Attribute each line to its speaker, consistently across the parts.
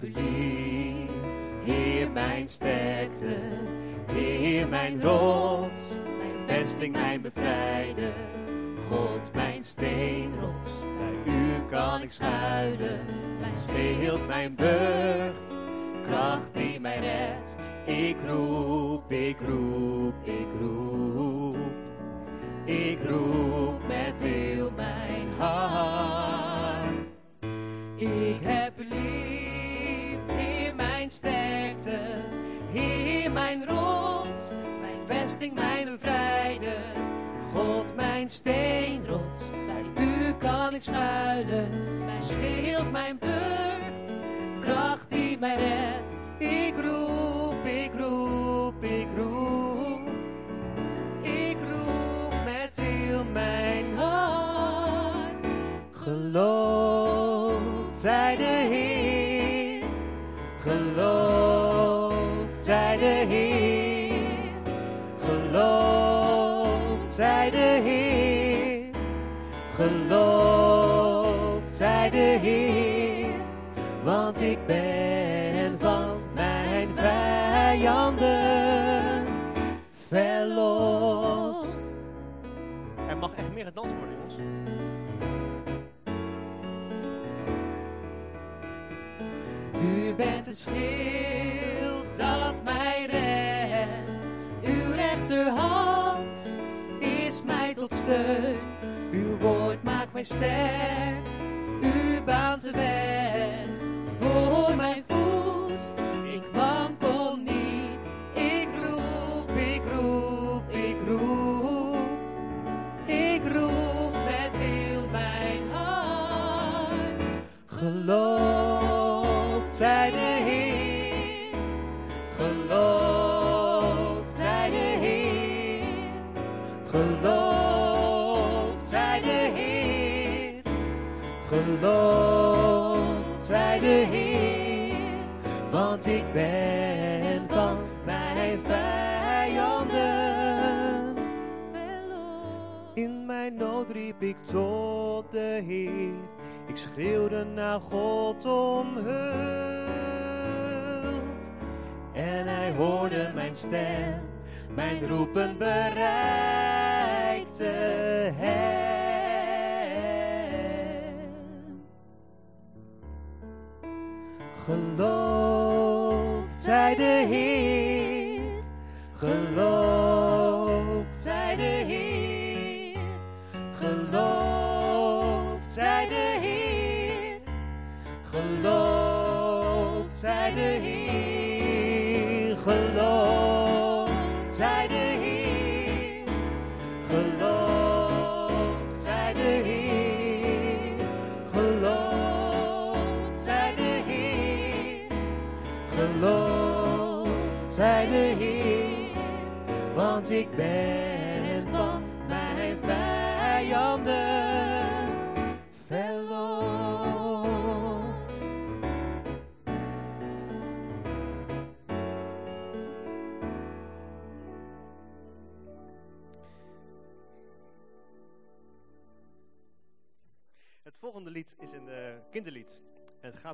Speaker 1: heb Heer mijn sterkte, Heer mijn rots, mijn vesting, mijn bevrijder. God mijn steenrots, bij u kan ik schuilen, mijn schild, mijn burcht, kracht die mij redt. Ik roep, ik roep, ik roep, ik roep met heel mijn hart. Ik heb mijn bevrijder. God mijn steenrots, bij u kan ik schuilen. Mijn schild, mijn burcht, kracht die mij redt. Het schild dat mij redt. Uw rechterhand is mij tot steun. Uw woord maakt mij sterk. U baant de weg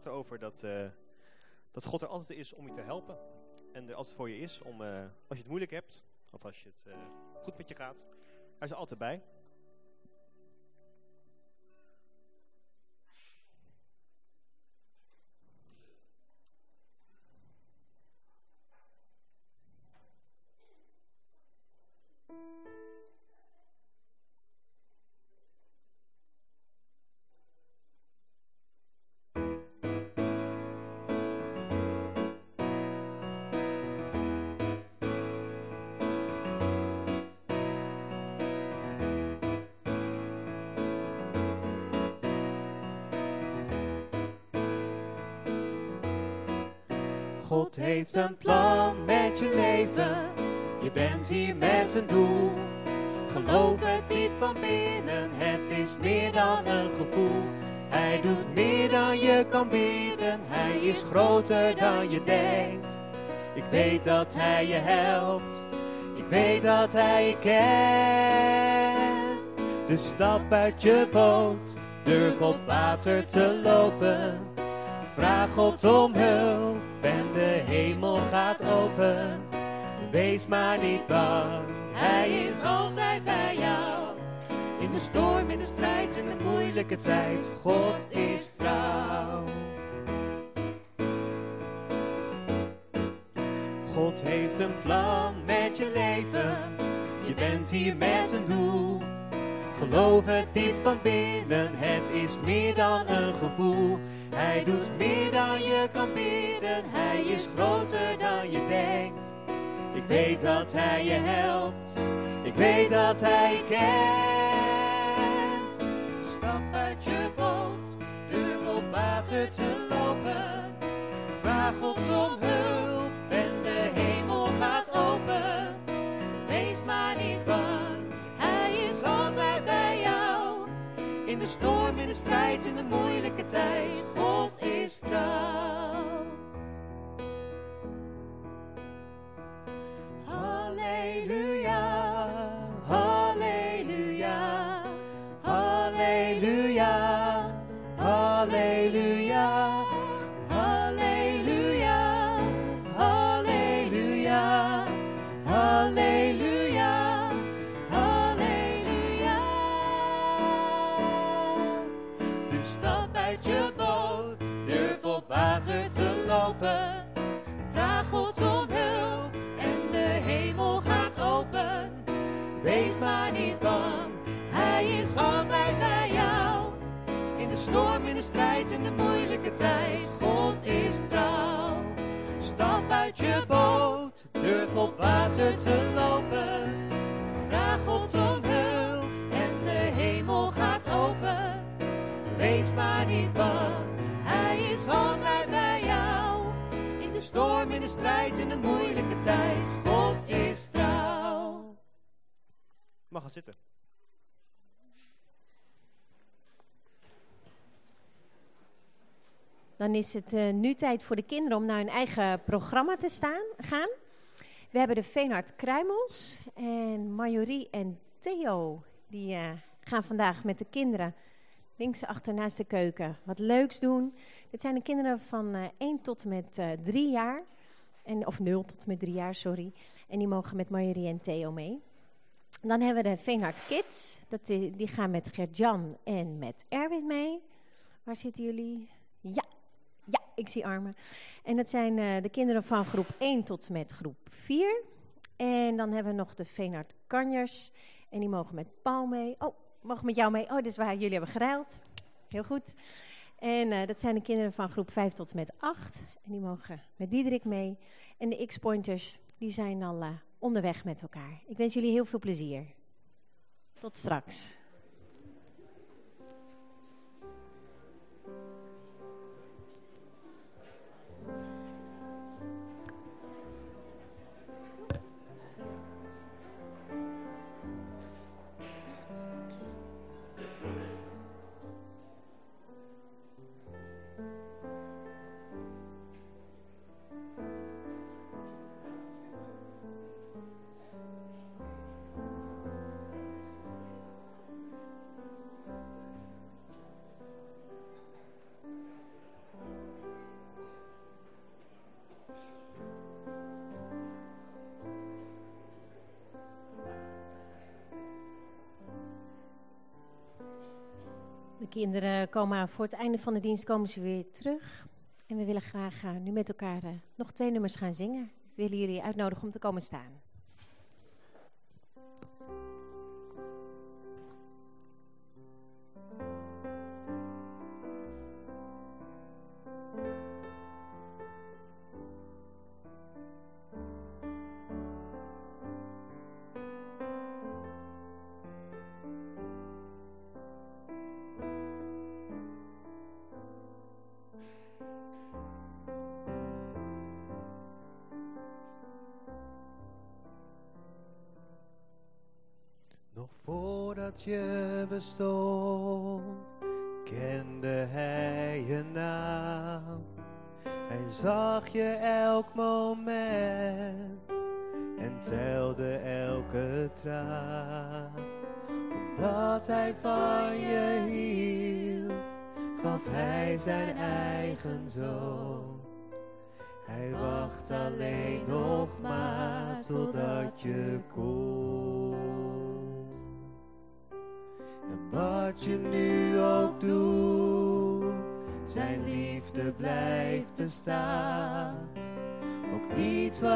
Speaker 2: erover dat, eh, dat God er altijd is om je te helpen. En er altijd voor je is om, eh, als je het moeilijk hebt, of als je het eh, goed met je gaat, hij is er altijd bij.
Speaker 1: God heeft een plan met je leven. Je bent hier met een doel. Geloof het diep van binnen, het is meer dan een gevoel. Hij doet meer dan je kan bieden, hij is groter dan je denkt. Ik weet dat hij je helpt, ik weet dat hij je kent. Dus stap uit je boot, durf op water te lopen. Vraag God om hulp en de hemel gaat open. Wees maar niet bang, Hij is altijd bij jou. In de storm, in de strijd, in de moeilijke tijd, God is trouw. God heeft een plan met je leven, je bent hier met een doel. Geloof het diep van binnen, het is meer dan een gevoel. Hij doet meer dan je kan bidden, hij is groter dan je denkt. Ik weet dat hij je helpt, ik weet dat hij je kent. Stap uit je boot, durf op water te lopen. Vraag God om hulp de storm, in de strijd, in de moeilijke tijd, God is trouw. Halleluja, tijd, God is trouw. Stap uit je boot, durf op water te lopen. Vraag God om hulp en de hemel gaat open. Wees maar niet bang, Hij is altijd bij jou. In de storm, in de strijd, in de moeilijke tijd, God is trouw.
Speaker 2: Mag gaan zitten.
Speaker 3: Dan is het eh, nu tijd voor de kinderen om naar hun eigen programma te staan, gaan. We hebben de Veenhard Kruimels en Marjorie en Theo. Die eh, gaan vandaag met de kinderen links achter naast de keuken wat leuks doen. Dit zijn de kinderen van eh 1 tot en met eh 3 jaar. En, of 0 tot en met 3 jaar, sorry. En die mogen met Marjorie en Theo mee. Dan hebben we de Veenhard Kids. Dat, i- die gaan met Gert-Jan en met Erwin mee. Waar zitten jullie? Ja, ik zie armen. En dat zijn eh, de kinderen van groep 1 tot met groep 4. En dan hebben we nog de Veenhard Kanjers. En die mogen met Paul mee. Oh, mogen met jou mee. Oh, dat is waar jullie hebben geruild. Heel goed. En eh, dat zijn de kinderen van groep 5 tot met 8. En die mogen met Diederik mee. En de X-pointers, die zijn al eh, onderweg met elkaar. Ik wens jullie heel veel plezier. Tot straks. Kinderen komen voor het einde van de dienst komen ze weer terug. En we willen graag eh, nu met elkaar eh, nog twee nummers gaan zingen. We willen jullie uitnodigen om te komen staan.
Speaker 1: Bestond, kende hij je naam. Hij zag je elk moment en telde elke traan. Omdat hij van je hield, gaf hij zijn eigen zoon.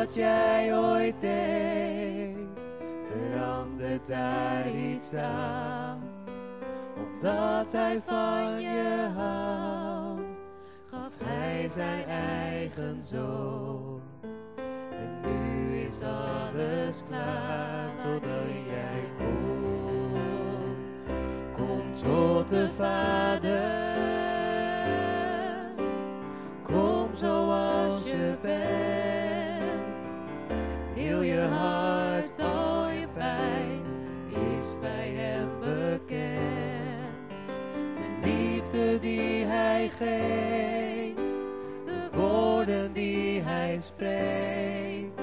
Speaker 1: Wat jij ooit deed, verandert daar iets aan. Omdat hij van je houdt, gaf hij zijn eigen zoon. En nu is alles klaar totdat jij komt. Kom tot de Vader. Hij geeft, de woorden die hij spreekt.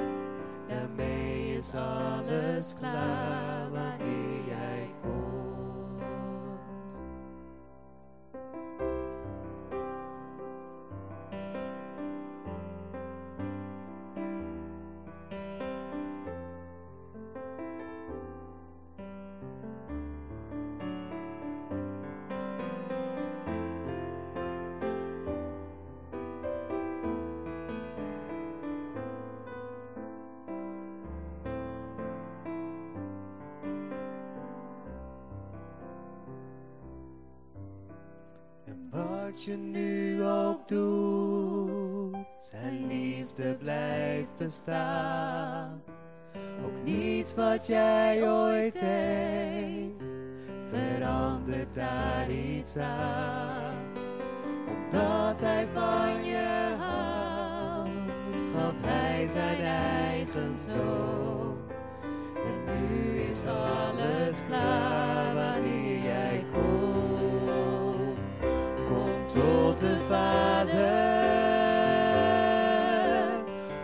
Speaker 1: Daarmee is alles klaar je nu ook doet, zijn liefde blijft bestaan. Ook niets wat jij ooit deed, verandert daar iets aan. Omdat hij van je houdt, gaf hij zijn eigen zoon. En nu is alles klaar wanneer jij komt. Tot de Vader.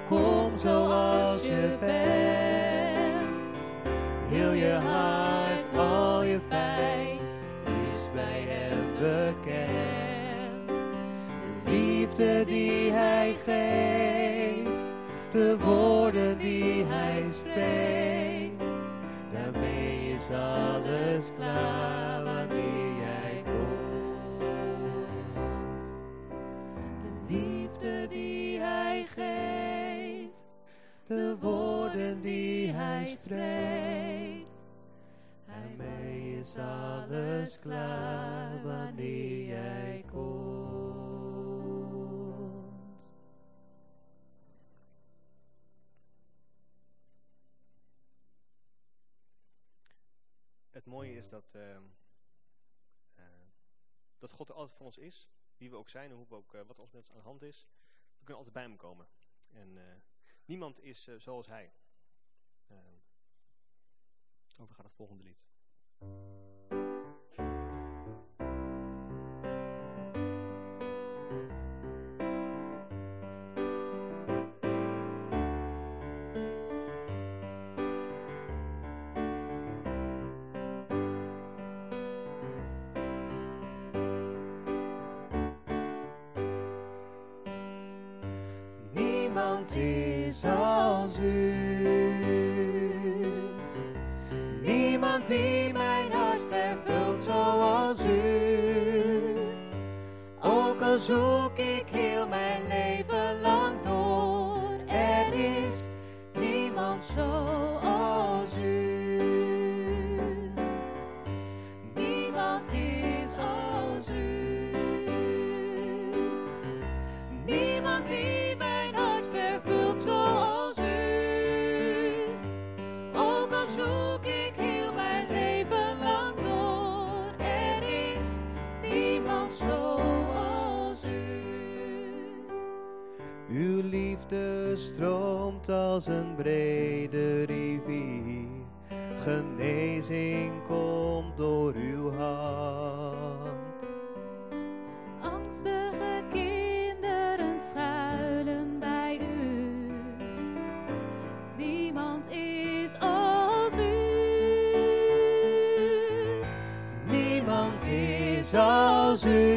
Speaker 1: Kom zoals je bent. Heel je hart, al je pijn is bij hem bekend. De liefde die hij geeft, de woorden die hij spreekt. Daarmee is alles klaar hij spreekt. Is alles klaar wanneer jij komt.
Speaker 2: Het mooie is dat, eh, eh, dat God er altijd voor ons is. Wie we ook zijn en hoe we ook, eh, wat ons met ons aan de hand is. We kunnen altijd bij hem komen. En eh, niemand is zoals hij. Uh, over gaat het volgende lied.
Speaker 1: Niemand is als u. zoek ik heel mijn als een brede rivier. Genezing komt door uw hand.
Speaker 4: Angstige kinderen schuilen bij u. Niemand is als u.
Speaker 1: Niemand is als u.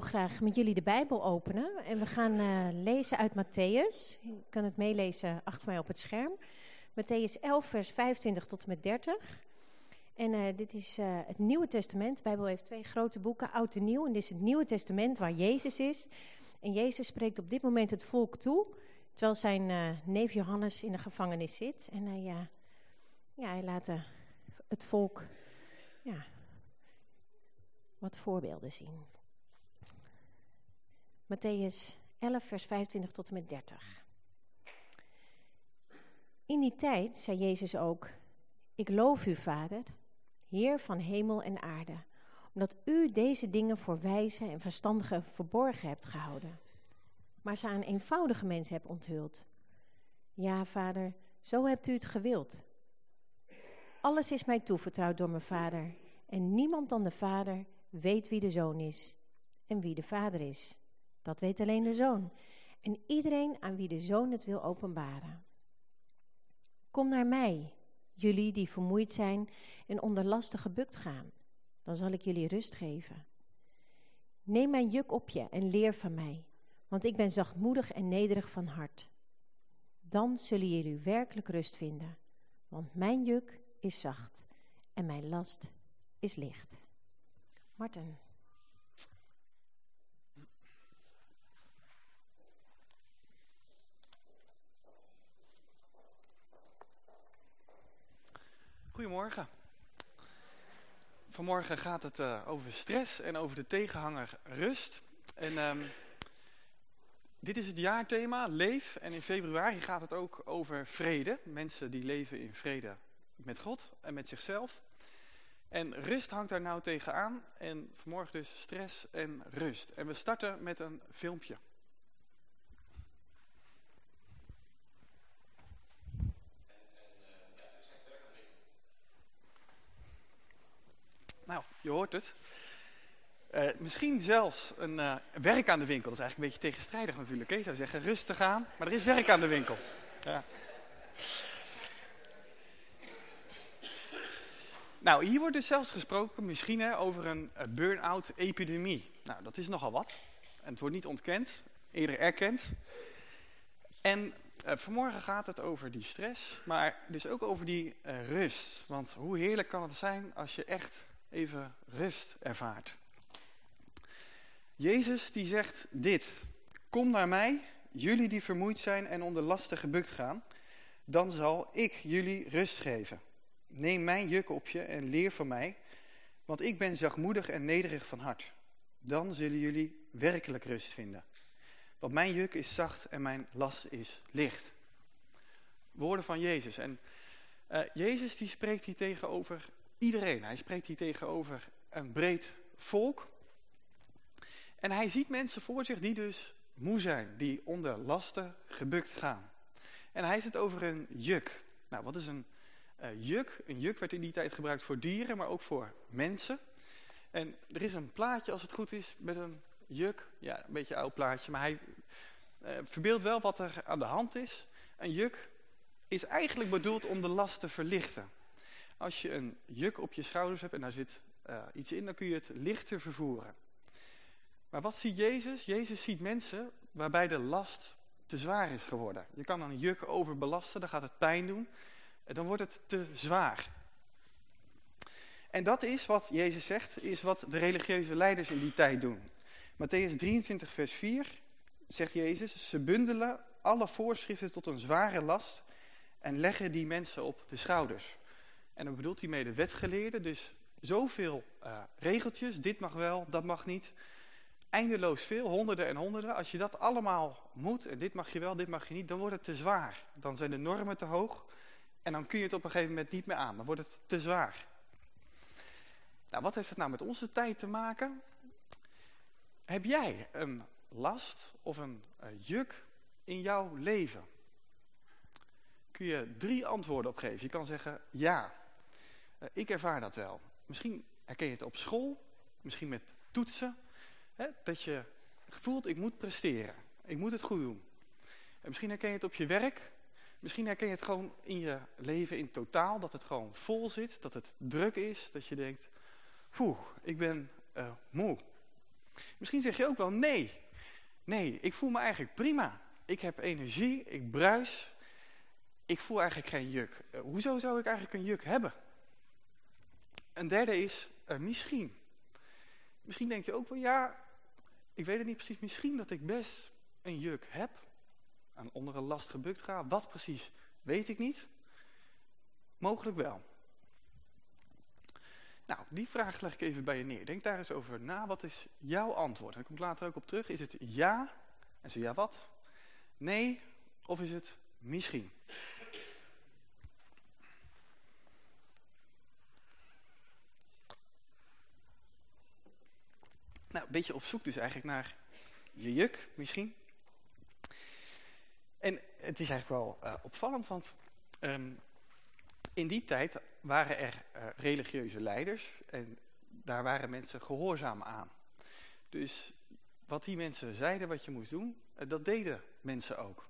Speaker 3: Graag met jullie de Bijbel openen en we gaan eh, lezen uit Matthäus. Je kan het meelezen achter mij op het scherm. Matthäus 11, vers 25 tot en met 30. En eh, dit is eh, het Nieuwe Testament. De Bijbel heeft twee grote boeken, Oud en Nieuw. En dit is het Nieuwe Testament waar Jezus is. En Jezus spreekt op dit moment het volk toe, terwijl zijn neef Johannes in de gevangenis zit. En hij, ja, hij laat het volk ja, wat voorbeelden zien. Matthäus 11, vers 25 tot en met 30. In die tijd zei Jezus ook: Ik loof u, Vader, Heer van hemel en aarde, omdat u deze dingen voor wijze en verstandigen verborgen hebt gehouden, maar ze aan eenvoudige mensen hebt onthuld. Ja, Vader, zo hebt u het gewild. Alles is mij toevertrouwd door mijn Vader, en niemand dan de Vader weet wie de Zoon is en wie de Vader is. Dat weet alleen de Zoon. En iedereen aan wie de Zoon het wil openbaren. Kom naar mij, jullie die vermoeid zijn en onder lasten gebukt gaan. Dan zal ik jullie rust geven. Neem mijn juk op je en leer van mij, want ik ben zachtmoedig en nederig van hart. Dan zullen jullie werkelijk rust vinden, want mijn juk is zacht en mijn last is licht. Martin.
Speaker 5: Goedemorgen. Vanmorgen gaat het eh, over stress en over de tegenhanger rust. En ehm, dit is het jaarthema, leef. En in februari gaat het ook over vrede. Mensen die leven in vrede met God en met zichzelf. En rust hangt daar nou tegenaan. En vanmorgen dus stress en rust. En we starten met een filmpje. Nou, je hoort het. Eh, misschien zelfs een eh, werk aan de winkel. Dat is eigenlijk een beetje tegenstrijdig natuurlijk. Je zou zeggen rustig aan, maar er is werk aan de winkel. Ja. Nou, hier wordt dus zelfs gesproken misschien hè, over een uh, burn-out epidemie. Nou, dat is nogal wat. En het wordt niet ontkend, eerder erkend. En vanmorgen gaat het over die stress, maar dus ook over die rust. Want hoe heerlijk kan het zijn als je echt even rust ervaart. Jezus die zegt dit. Kom naar mij, jullie die vermoeid zijn en onder lasten gebukt gaan. Dan zal ik jullie rust geven. Neem mijn juk op je en leer van mij. Want ik ben zachtmoedig en nederig van hart. Dan zullen jullie werkelijk rust vinden. Want mijn juk is zacht en mijn last is licht. Woorden van Jezus. En uh, Jezus die spreekt hier tegenover iedereen. Hij spreekt hier tegenover een breed volk. En hij ziet mensen voor zich die dus moe zijn, die onder lasten gebukt gaan. En hij heeft het over een juk. Nou, wat is een uh, juk? Een juk werd in die tijd gebruikt voor dieren, maar ook voor mensen. En er is een plaatje, als het goed is, met een juk. Ja, een beetje een oud plaatje, maar hij uh, verbeeldt wel wat er aan de hand is. Een juk is eigenlijk bedoeld om de last te verlichten. Als je een juk op je schouders hebt en daar zit uh, iets in, dan kun je het lichter vervoeren. Maar wat ziet Jezus? Jezus ziet mensen waarbij de last te zwaar is geworden. Je kan een juk overbelasten, dan gaat het pijn doen. En dan wordt het te zwaar. En dat is wat Jezus zegt, is wat de religieuze leiders in die tijd doen. Matthäus 23 vers 4 zegt Jezus, ze bundelen alle voorschriften tot een zware last en leggen die mensen op de schouders. En dan bedoelt hij mee de wetgeleerden, dus zoveel uh, regeltjes, dit mag wel, dat mag niet. Eindeloos veel, honderden en honderden. Als je dat allemaal moet, en dit mag je wel, dit mag je niet, dan wordt het te zwaar. Dan zijn de normen te hoog En dan kun je het op een gegeven moment niet meer aan. Dan wordt het te zwaar. Nou, wat heeft het nou met onze tijd te maken? Heb jij een last of een uh, juk in jouw leven? Kun je drie antwoorden op geven. Je kan zeggen, ja, ik ervaar dat wel. Misschien herken je het op school, misschien met toetsen. Hè, dat je voelt, ik moet presteren. Ik moet het goed doen. En misschien herken je het op je werk. Misschien herken je het gewoon in je leven in totaal. Dat het gewoon vol zit. Dat het druk is. Dat je denkt, poeh, ik ben uh, moe. Misschien zeg je ook wel nee. Nee, ik voel me eigenlijk prima. Ik heb energie, ik bruis. Ik voel eigenlijk geen juk. Hoezo zou ik eigenlijk een juk hebben? Een derde is misschien. Misschien denk je ook wel, ja, ik weet het niet precies. Misschien dat ik best een juk heb. Aan onder een last gebukt ga. Wat precies, weet ik niet. Mogelijk wel. Nou, die vraag leg ik even bij je neer. Denk daar eens over na. Wat is jouw antwoord? En ik kom later ook op terug. Is het ja? En zo ja wat? Nee? Of is het misschien? Een beetje op zoek dus eigenlijk naar je juk misschien. En het is eigenlijk wel uh, opvallend, want um, in die tijd waren er uh, religieuze leiders en daar waren mensen gehoorzaam aan. Dus wat die mensen zeiden wat je moest doen, uh, dat deden mensen ook.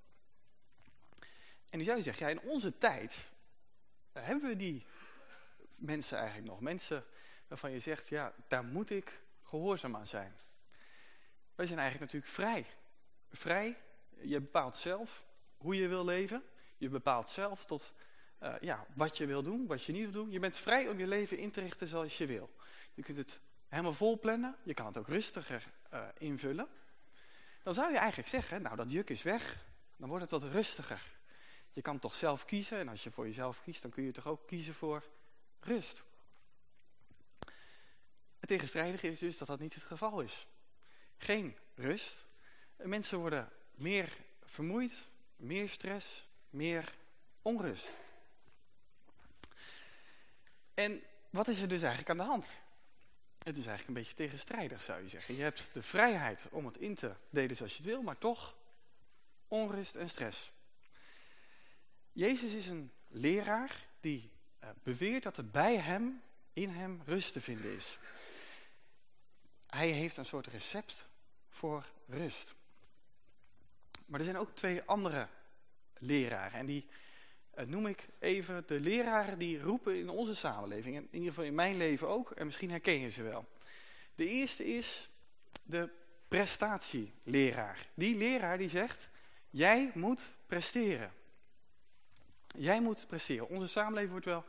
Speaker 5: En nu zou je zeggen, ja, in onze tijd hebben we die mensen eigenlijk nog. Mensen waarvan je zegt, ja, daar moet ik gehoorzaam aan zijn. Wij zijn eigenlijk natuurlijk vrij. Vrij, je bepaalt zelf hoe je wil leven. Je bepaalt zelf tot uh, ja, wat je wil doen, wat je niet wil doen. Je bent vrij om je leven in te richten zoals je wil. Je kunt het helemaal vol plannen. Je kan het ook rustiger uh, invullen. Dan zou je eigenlijk zeggen, nou dat juk is weg. Dan wordt het wat rustiger. Je kan toch zelf kiezen. En als je voor jezelf kiest, dan kun je toch ook kiezen voor rust. Het tegenstrijdige is dus dat dat niet het geval is. Geen rust. Mensen worden meer vermoeid, meer stress, meer onrust. En wat is er dus eigenlijk aan de hand? Het is eigenlijk een beetje tegenstrijdig zou je zeggen. Je hebt de vrijheid om het in te delen zoals je het wil, maar toch onrust en stress. Jezus is een leraar die uh, beweert dat er bij hem, in hem, rust te vinden is. Hij heeft een soort recept voor rust. Maar er zijn ook twee andere leraren. En die uh, noem ik even de leraren die roepen in onze samenleving. En in ieder geval in mijn leven ook. En misschien herken je ze wel. De eerste is de prestatieleraar. Die leraar die zegt, jij moet presteren. Jij moet presteren. Onze samenleving wordt wel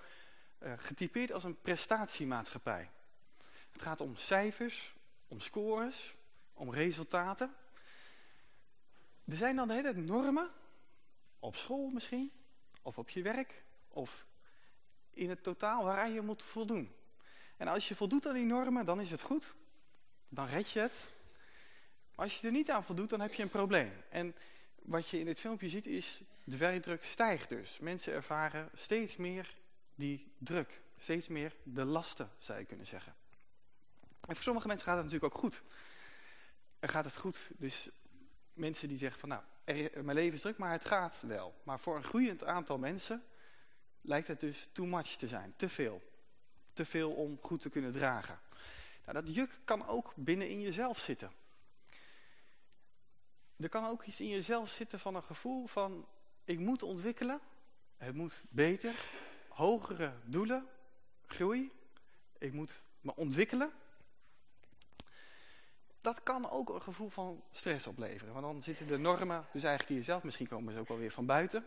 Speaker 5: uh, getypeerd als een prestatiemaatschappij. Het gaat om cijfers, om scores, om resultaten. Er zijn dan de hele normen, op school misschien, of op je werk, of in het totaal waaraan je moet voldoen. En als je voldoet aan die normen, dan is het goed. Dan red je het. Maar als je er niet aan voldoet, dan heb je een probleem. En wat je in dit filmpje ziet is, de werkdruk stijgt dus. Mensen ervaren steeds meer die druk. Steeds meer de lasten, zou je kunnen zeggen. En voor sommige mensen gaat het natuurlijk ook goed. Er gaat het goed. Dus mensen die zeggen van nou, er, mijn leven is druk, maar het gaat wel. Maar voor een groeiend aantal mensen lijkt het dus too much te zijn. Te veel. Te veel om goed te kunnen dragen. Nou, dat juk kan ook binnen in jezelf zitten. Er kan ook iets in jezelf zitten van een gevoel van ik moet ontwikkelen. Het moet beter. Hogere doelen. Groei. Ik moet me ontwikkelen dat kan ook een gevoel van stress opleveren. Want dan zitten de normen, dus eigenlijk in jezelf, misschien komen ze ook wel weer van buiten.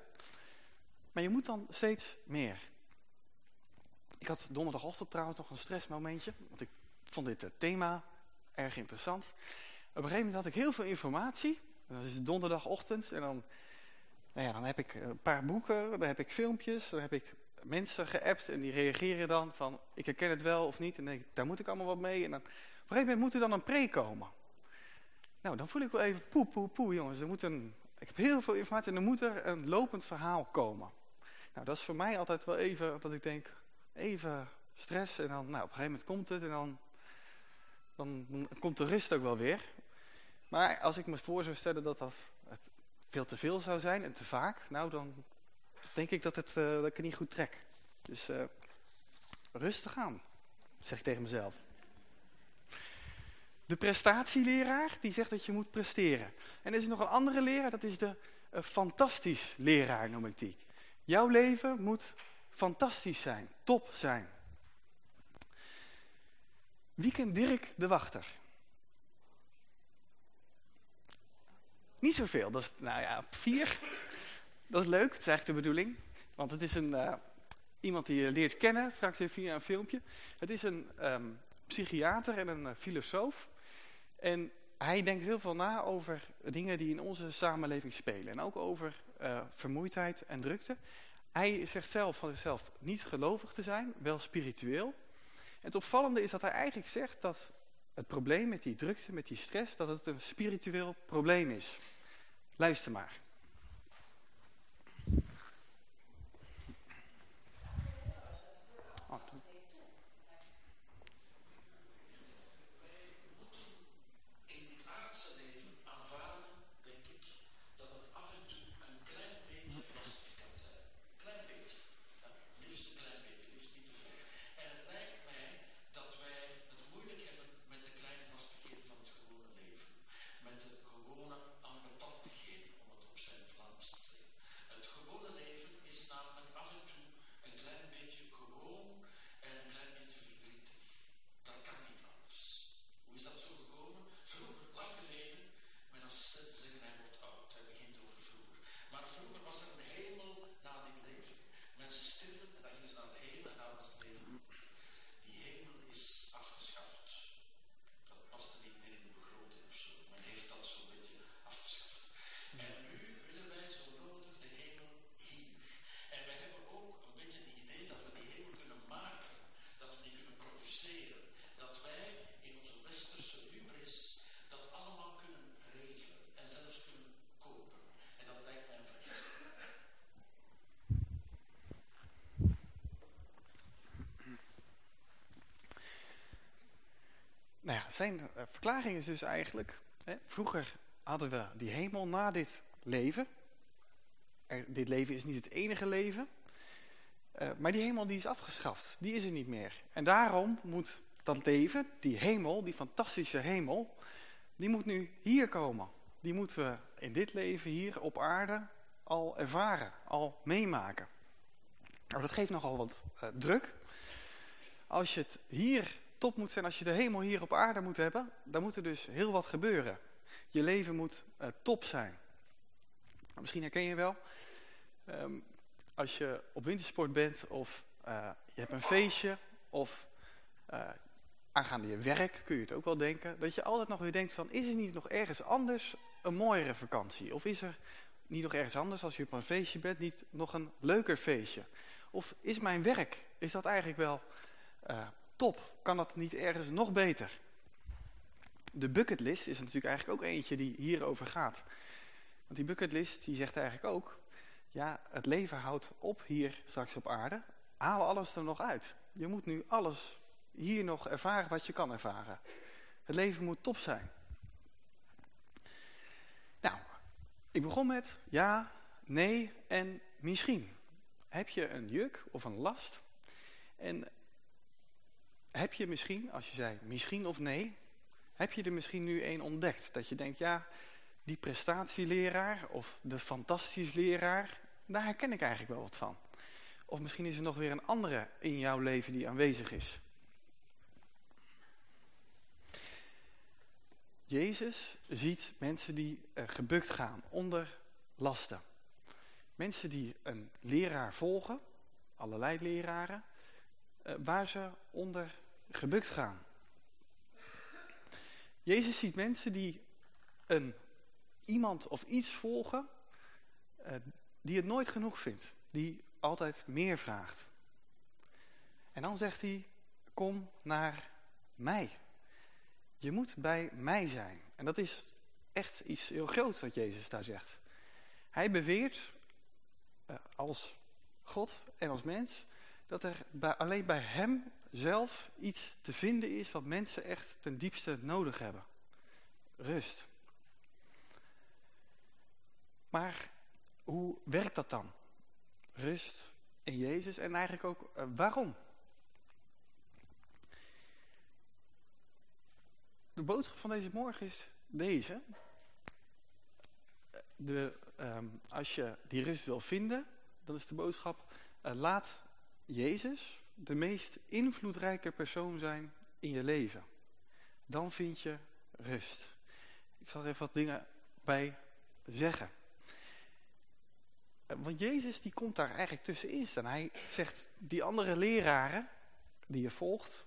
Speaker 5: Maar je moet dan steeds meer. Ik had donderdagochtend trouwens nog een stressmomentje, want ik vond dit thema erg interessant. Op een gegeven moment had ik heel veel informatie. Dan is donderdagochtend en dan, nou ja, dan heb ik een paar boeken, dan heb ik filmpjes, dan heb ik mensen geappt en die reageren dan van ik herken het wel of niet. En denk ik, daar moet ik allemaal wat mee. En dan een gegeven moment moet er dan een pre komen. Nou, dan voel ik wel even poe, poe, poe, jongens. Er moet een, ik heb heel veel informatie en er moet er een lopend verhaal komen. Nou, dat is voor mij altijd wel even dat ik denk, even stress en dan, nou, op een gegeven moment komt het en dan, dan, komt de rust ook wel weer. Maar als ik me voor zou stellen dat dat veel te veel zou zijn en te vaak, nou dan denk ik dat, het, uh, dat ik het niet goed trek. Dus uh, rustig aan, zeg ik tegen mezelf. De prestatieleraar, die zegt dat je moet presteren. En er is nog een andere leraar, dat is de uh, fantastisch leraar, noem ik die. Jouw leven moet fantastisch zijn, top zijn. Wie kent Dirk de Wachter? Niet zoveel, dat is, nou ja, vier. Dat is leuk, dat is eigenlijk de bedoeling. Want het is een, uh, iemand die je leert kennen, straks even via een filmpje. Het is een um, psychiater en een uh, filosoof. En hij denkt heel veel na over dingen die in onze samenleving spelen. En ook over uh, vermoeidheid en drukte. Hij zegt zelf van zichzelf niet gelovig te zijn, wel spiritueel. En het opvallende is dat hij eigenlijk zegt dat het probleem met die drukte, met die stress, dat het een spiritueel probleem is. Luister maar. Francis T. zijn eh, verklaring is dus eigenlijk... Hè, vroeger hadden we die hemel na dit leven. Dit leven is niet het enige leven. Uh, maar die hemel die is afgeschaft. Die is er niet meer. En daarom moet dat leven, die hemel, die fantastische hemel... die moet nu hier komen. Die moeten we in dit leven hier op aarde al ervaren, al meemaken. Maar dat geeft nogal wat uh, druk. Als je het hier top moet zijn, als je de hemel hier op aarde moet hebben, dan moet er dus heel wat gebeuren. Je leven moet uh, top zijn. Misschien herken je wel, um, als je op wintersport bent of uh, je hebt een feestje of uh, aangaande je werk kun je het ook wel denken. Dat je altijd nog weer denkt van, is er niet nog ergens anders een mooiere vakantie? Of is er niet nog ergens anders als je op een feestje bent, niet nog een leuker feestje? Of is mijn werk, is dat eigenlijk wel top. Kan dat niet ergens nog beter? De bucketlist is natuurlijk eigenlijk ook eentje die hierover gaat. Want die bucketlist die zegt eigenlijk ook... ja, het leven houdt op hier straks op aarde. Haal alles er nog uit. Je moet nu alles hier nog ervaren wat je kan ervaren. Het leven moet top zijn. Nou, ik begon met ja, nee en misschien. Heb je een juk of een last? En heb je misschien, als je zei misschien of nee, heb je er misschien nu een ontdekt? Dat je denkt, ja, die prestatieleraar of de fantastisch leraar, daar herken ik eigenlijk wel wat van. Of misschien is er nog weer een andere in jouw leven die aanwezig is. Jezus ziet mensen die uh, gebukt gaan onder lasten. Mensen die een leraar volgen, allerlei leraren, waar ze onder gebukt gaan. Jezus ziet mensen die een iemand of iets volgen uh, die het nooit genoeg vindt. Die altijd meer vraagt. En dan zegt hij, kom naar mij. Je moet bij mij zijn. En dat is echt iets heel groots wat Jezus daar zegt. Hij beweert uh, als God en als mens, dat er bij, alleen bij hem zelf iets te vinden is wat mensen echt ten diepste nodig hebben. Rust. Maar hoe werkt dat dan? Rust in Jezus en eigenlijk ook uh, waarom? De boodschap van deze morgen is deze. De, um, als je die rust wil vinden, dan is de boodschap... Uh, laat Jezus de meest invloedrijke persoon zijn in je leven. Dan vind je rust. Ik zal er even wat dingen bij zeggen. Want Jezus die komt daar eigenlijk tussenin staan. Hij zegt, die andere leraren die je volgt,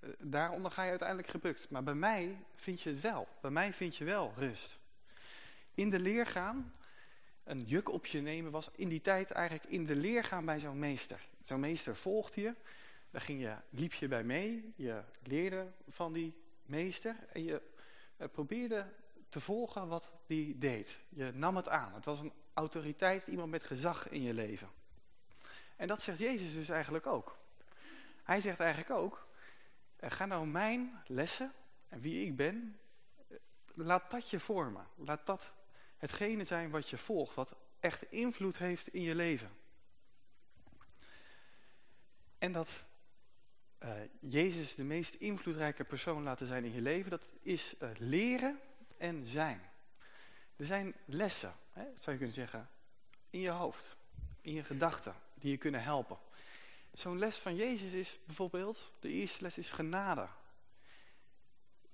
Speaker 5: eh, daaronder ga je uiteindelijk gebukt. Maar bij mij vind je het wel. Bij mij vind je wel rust. In de leer gaan, een juk op je nemen, was in die tijd eigenlijk in de leer gaan bij zo'n meester. Zo'n meester volgde je, daar ging je, liep je bij mee, je leerde van die meester en je eh, probeerde te volgen wat die deed. Je nam het aan. Het was een autoriteit, iemand met gezag in je leven. En dat zegt Jezus dus eigenlijk ook. Hij zegt eigenlijk ook, eh, ga nou mijn lessen en wie ik ben, eh, laat dat je vormen. Laat dat hetgene zijn wat je volgt, wat echt invloed heeft in je leven. En dat uh, Jezus de meest invloedrijke persoon laten zijn in je leven, dat is uh, leren en zijn. Er zijn lessen, hè, zou je kunnen zeggen, in je hoofd, in je gedachten, die je kunnen helpen. Zo'n les van Jezus is bijvoorbeeld, de eerste les is genade.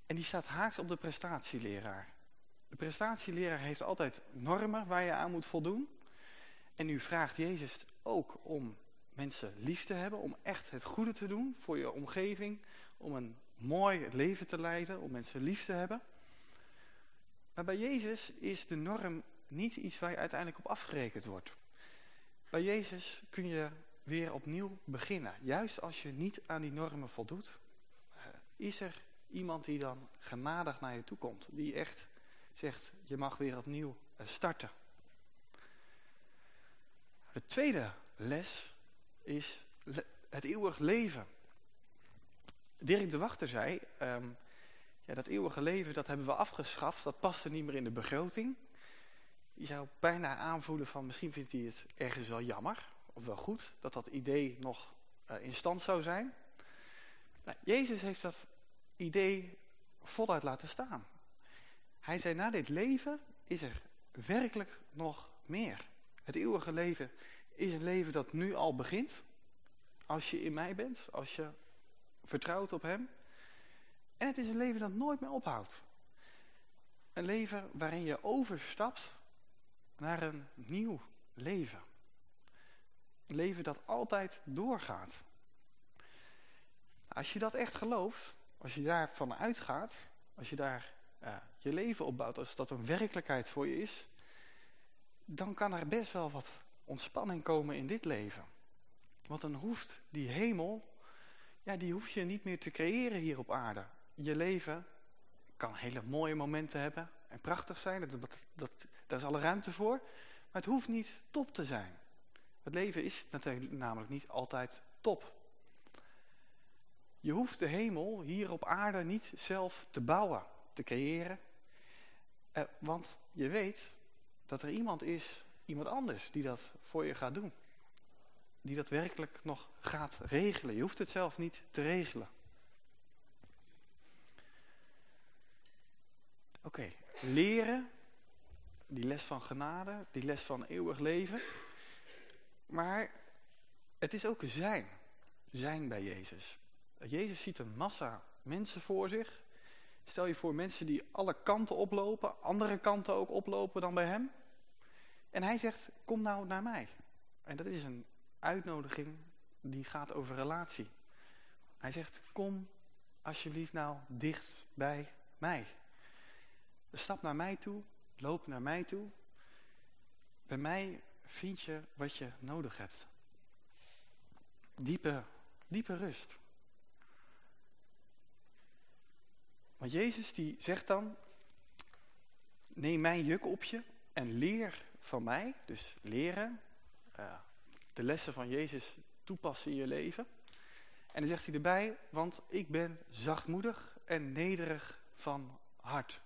Speaker 5: En die staat haaks op de prestatieleraar. De prestatieleraar heeft altijd normen waar je aan moet voldoen. En nu vraagt Jezus ook om mensen lief te hebben, om echt het goede te doen voor je omgeving, om een mooi leven te leiden, om mensen lief te hebben. Maar bij Jezus is de norm niet iets waar je uiteindelijk op afgerekend wordt. Bij Jezus kun je weer opnieuw beginnen. Juist als je niet aan die normen voldoet, eh, is er iemand die dan genadig naar je toe komt. Die echt zegt, je mag weer opnieuw eh, starten. De tweede les is het eeuwig leven. Dirk de Wachter zei, um, ja, dat eeuwige leven dat hebben we afgeschaft, dat past er niet meer in de begroting. Je zou bijna aanvoelen van misschien vindt hij het ergens wel jammer, of wel goed, dat dat idee nog uh, in stand zou zijn. Nou, Jezus heeft dat idee voluit laten staan. Hij zei, na dit leven is er werkelijk nog meer. Het eeuwige leven is een leven dat nu al begint. Als je in mij bent, als je vertrouwt op hem. En het is een leven dat nooit meer ophoudt. Een leven waarin je overstapt naar een nieuw leven. Een leven dat altijd doorgaat. Als je dat echt gelooft, als je daarvan uitgaat, als je daar uh, je leven opbouwt, als dat een werkelijkheid voor je is, dan kan er best wel wat ontspanning komen in dit leven. Want dan hoeft die hemel, ja, die hoef je niet meer te creëren hier op aarde. Je leven kan hele mooie momenten hebben en prachtig zijn, dat, dat, daar is alle ruimte voor. Maar het hoeft niet top te zijn. Het leven is namelijk niet altijd top. Je hoeft de hemel hier op aarde niet zelf te bouwen, te creëren. Eh, want je weet dat er iemand is, iemand anders, die dat voor je gaat doen. Die dat werkelijk nog gaat regelen. Je hoeft het zelf niet te regelen. Oké, leren, die les van genade, die les van eeuwig leven. Maar het is ook zijn, zijn bij Jezus. Jezus ziet een massa mensen voor zich. Stel je voor mensen die alle kanten oplopen, andere kanten ook oplopen dan bij hem. En hij zegt, kom nou naar mij. En dat is een uitnodiging die gaat over relatie. Hij zegt, kom alsjeblieft nou dicht bij mij. Stap naar mij toe, loop naar mij toe. Bij mij vind je wat je nodig hebt. Diepe, diepe rust. Want Jezus die zegt dan, neem mijn juk op je en leer van mij. Dus leren, uh, de lessen van Jezus toepassen in je leven. En dan zegt hij erbij, want ik ben zachtmoedig en nederig van hart.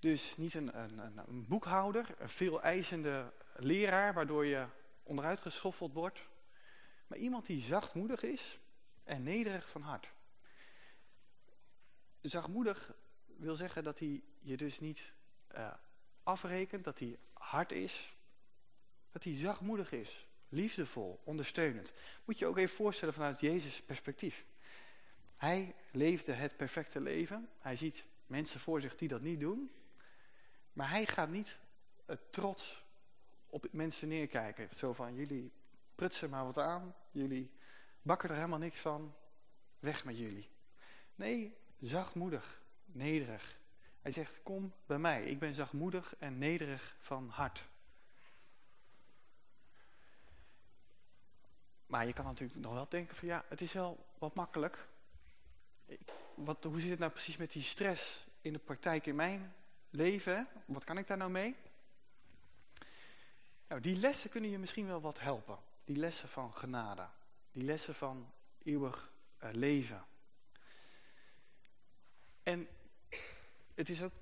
Speaker 5: Dus niet een, een, een boekhouder, een veel eisende leraar, waardoor je onderuit geschoffeld wordt. Maar iemand die zachtmoedig is en nederig van hart. Zachtmoedig wil zeggen dat hij je dus niet uh, afrekent, dat hij hard is. Dat hij zachtmoedig is, liefdevol, ondersteunend. Moet je ook even voorstellen vanuit Jezus perspectief. Hij leefde het perfecte leven. Hij ziet mensen voor zich die dat niet doen. Maar hij gaat niet trots op mensen neerkijken. Zo van, jullie prutsen maar wat aan. Jullie bakken er helemaal niks van. Weg met jullie. Nee, zachtmoedig, nederig. Hij zegt, kom bij mij. Ik ben zachtmoedig en nederig van hart. Maar je kan natuurlijk nog wel denken van ja, het is wel wat makkelijk. Wat, hoe zit het nou precies met die stress in de praktijk in mijn leven? Wat kan ik daar nou mee? Nou, die lessen kunnen je misschien wel wat helpen. Die lessen van genade. Die lessen van eeuwig uh, leven. En het is ook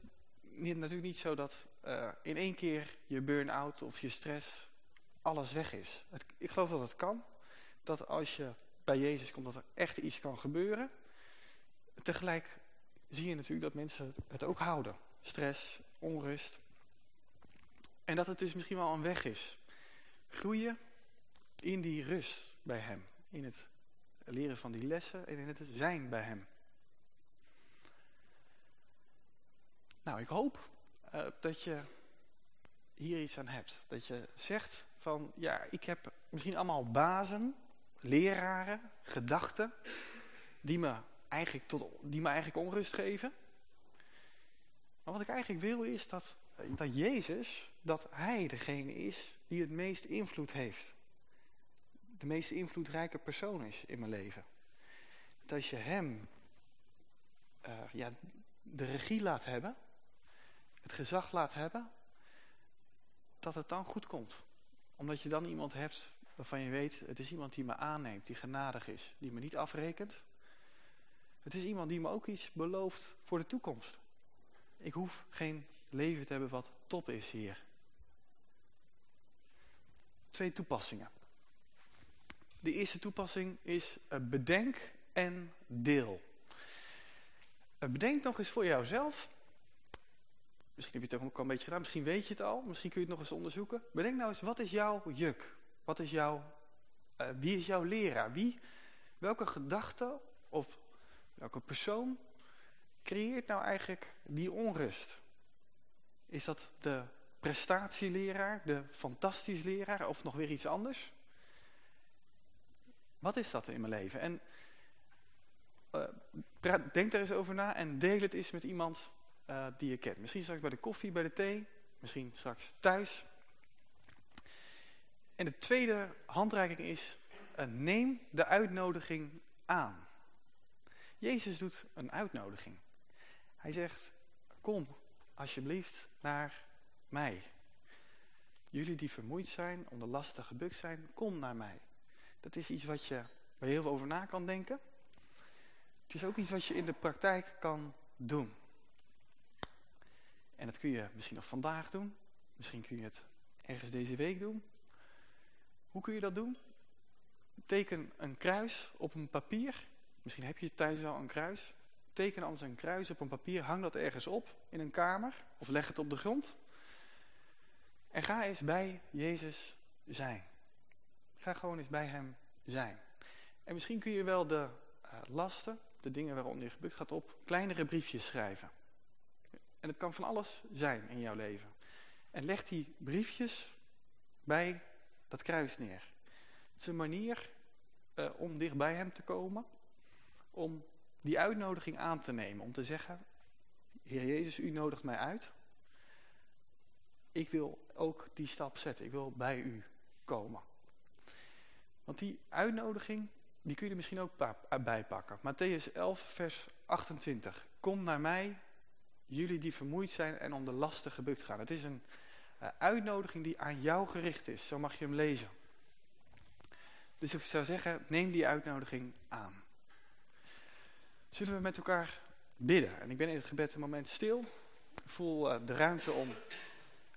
Speaker 5: niet, natuurlijk niet zo dat uh, in één keer je burn-out of je stress alles weg is. Het, ik geloof dat het kan. Dat als je bij Jezus komt dat er echt iets kan gebeuren. Tegelijk zie je natuurlijk dat mensen het ook houden. Stress, onrust. En dat het dus misschien wel een weg is. Groeien in die rust bij hem. In het leren van die lessen en in het zijn bij hem. Nou, ik hoop uh, dat je hier iets aan hebt. Dat je zegt van, ja, ik heb misschien allemaal bazen, leraren, gedachten, die me eigenlijk, tot, die me eigenlijk onrust geven. Maar wat ik eigenlijk wil is dat, dat Jezus, dat hij degene is die het meest invloed heeft. De meest invloedrijke persoon is in mijn leven. Dat als je hem uh, ja, de regie laat hebben, het gezag laat hebben, dat het dan goed komt. Omdat je dan iemand hebt waarvan je weet, het is iemand die me aanneemt, die genadig is, die me niet afrekent. Het is iemand die me ook iets belooft voor de toekomst. Ik hoef geen leven te hebben wat top is hier. Twee toepassingen. De eerste toepassing is eh, bedenk en deel. Eh, bedenk nog eens voor jouzelf Misschien heb je het ook al een beetje gedaan. Misschien weet je het al. Misschien kun je het nog eens onderzoeken. Bedenk nou eens, wat is jouw juk? Wat is jouw, uh, wie is jouw leraar? Wie, welke gedachte of welke persoon creëert nou eigenlijk die onrust? Is dat de prestatieleraar, de fantastisch leraar of nog weer iets anders? Wat is dat in mijn leven? En uh, denk daar eens over na en deel het eens met iemand uh, die je kent. Misschien straks bij de koffie, bij de thee. Misschien straks thuis. En de tweede handreiking is, uh, neem de uitnodiging aan. Jezus doet een uitnodiging. Hij zegt, kom alsjeblieft naar mij. Jullie die vermoeid zijn, onder lasten gebukt zijn, kom naar mij. Dat is iets wat je, waar je heel veel over na kan denken. Het is ook iets wat je in de praktijk kan doen. En dat kun je misschien nog vandaag doen. Misschien kun je het ergens deze week doen. Hoe kun je dat doen? Teken een kruis op een papier. Misschien heb je thuis wel een kruis. Teken anders een kruis op een papier. Hang dat ergens op in een kamer. Of leg het op de grond. En ga eens bij Jezus zijn. Ga gewoon eens bij hem zijn. En misschien kun je wel de uh, lasten, de dingen waaronder je gebukt gaat op, kleinere briefjes schrijven. En het kan van alles zijn in jouw leven. En leg die briefjes bij dat kruis neer. Het is een manier uh, om dicht bij hem te komen. Om die uitnodiging aan te nemen. Om te zeggen, Heer Jezus, u nodigt mij uit. Ik wil ook die stap zetten. Ik wil bij u komen. Want die uitnodiging, die kun je misschien ook bijpakken. Matthäus 11, vers 28. Kom naar mij, Jullie die vermoeid zijn en om de lasten gebukt gaan. Het is een uh, uitnodiging die aan jou gericht is. Zo mag je hem lezen. Dus ik zou zeggen, neem die uitnodiging aan. Zullen we met elkaar bidden? En ik ben in het gebed een moment stil. Voel eh, de ruimte om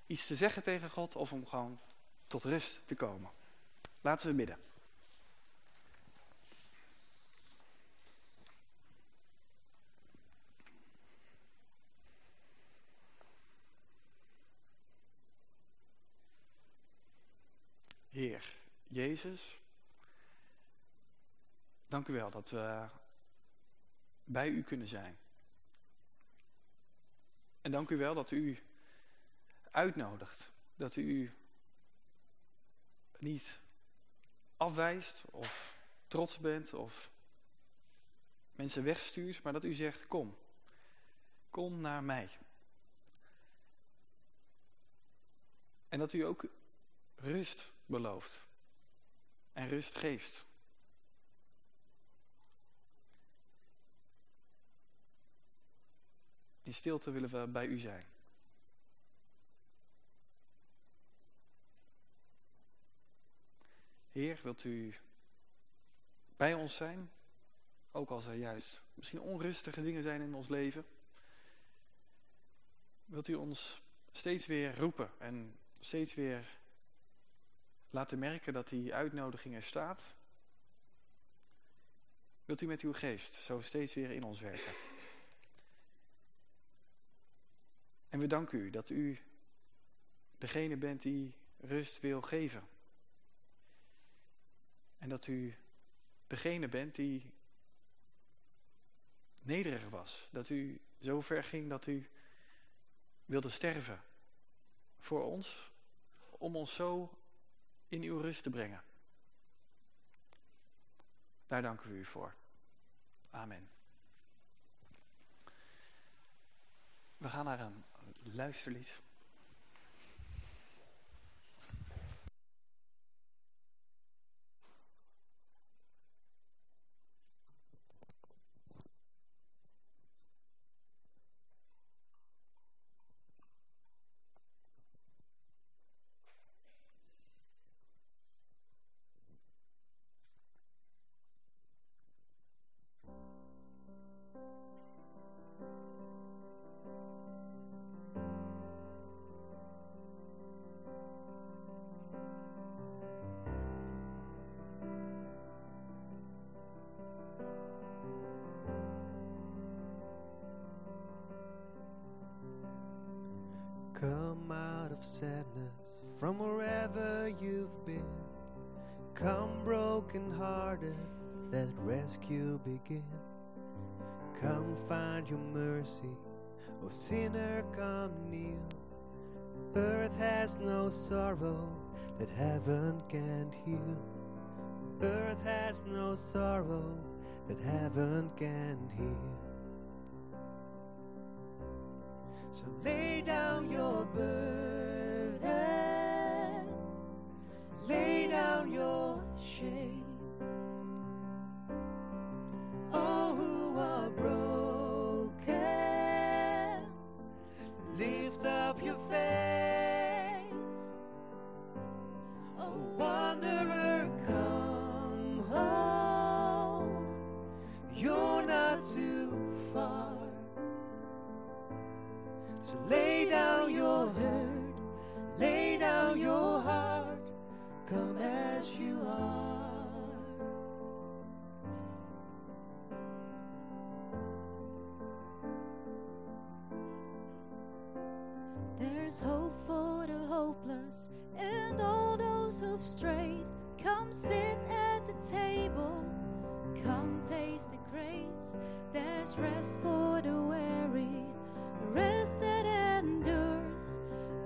Speaker 5: iets te zeggen tegen God of om gewoon tot rust te komen. Laten we bidden. Heer Jezus, dank u wel dat we bij u kunnen zijn. En dank u wel dat u uitnodigt, dat u niet afwijst of trots bent of mensen wegstuurt, maar dat u zegt, kom, kom naar mij. En dat u ook rust belooft en rust geeft. In stilte willen we bij u zijn. Heer, wilt u bij ons zijn? Ook als er juist misschien onrustige dingen zijn in ons leven. Wilt u ons steeds weer roepen en steeds weer laten merken dat die uitnodiging er staat? Wilt u met uw geest zo steeds weer in ons werken? En we danken u dat u degene bent die rust wil geven. En dat u degene bent die nederig was. Dat u zo ver ging dat u wilde sterven voor ons. Om ons zo in uw rust te brengen. Daar danken we u voor. Amen. We gaan naar een luisterlied.
Speaker 1: Heaven can't heal. Earth has no sorrow that heaven can't heal. So lay down your burdens, lay down your shame. All who are broken, lift up your face. Wanderer, come home. You're not too far. So lay down your hurt, lay down your heart, come as you are.
Speaker 4: There's hope for the hopeless and all those who've strayed. Come sit at the table, come taste the grace. There's rest for the weary, rest that endures.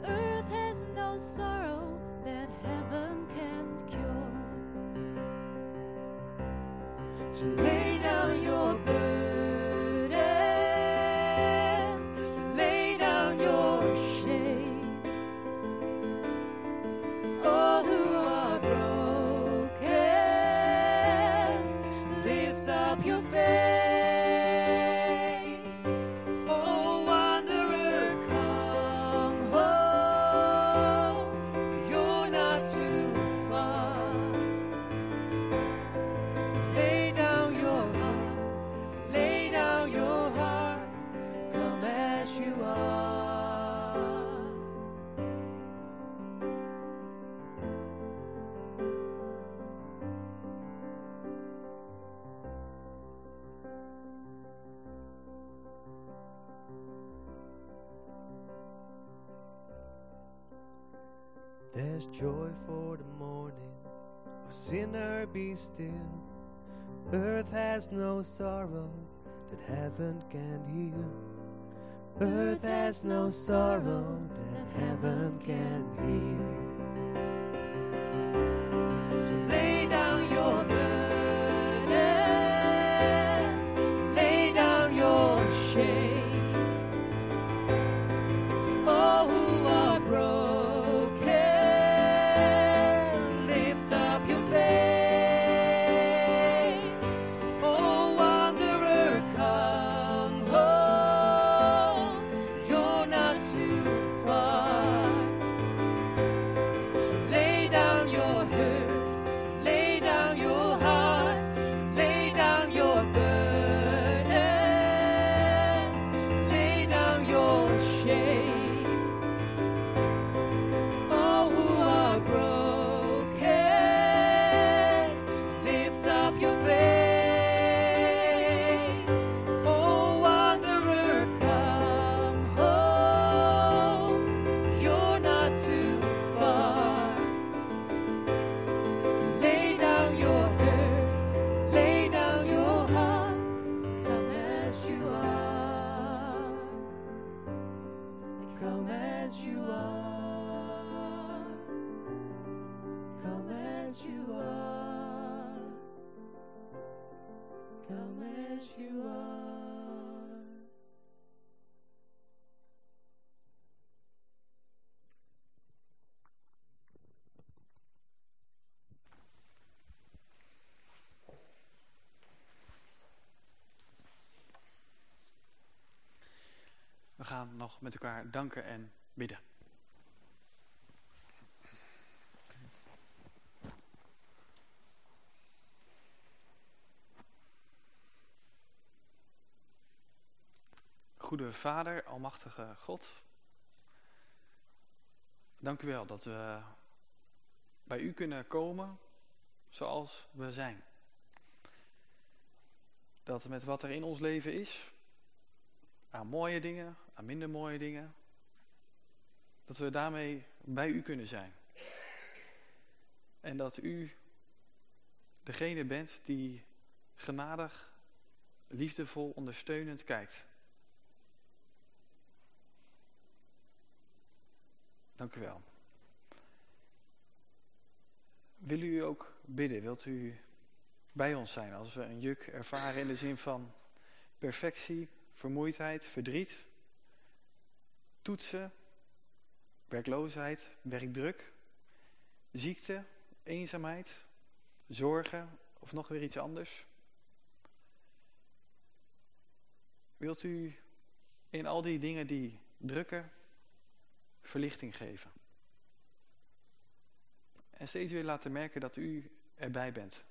Speaker 4: Earth has no sorrow that heaven can't cure.
Speaker 1: So be still. Earth has no sorrow that heaven can heal. Earth has no sorrow that heaven can heal. So
Speaker 5: nog met elkaar danken en bidden. Goede Vader, Almachtige God. Dank u wel dat we bij u kunnen komen zoals we zijn. Dat met wat er in ons leven is, aan mooie dingen, aan minder mooie dingen, dat we daarmee bij u kunnen zijn. En dat u degene bent die genadig, liefdevol, ondersteunend kijkt. Dank u wel. Wil u ook bidden? Wilt u bij ons zijn als we een juk ervaren in de zin van perfectie, vermoeidheid, verdriet, toetsen, werkloosheid, werkdruk, ziekte, eenzaamheid, zorgen of nog weer iets anders? Wilt u in al die dingen die drukken, verlichting geven? En steeds weer laten merken dat u erbij bent.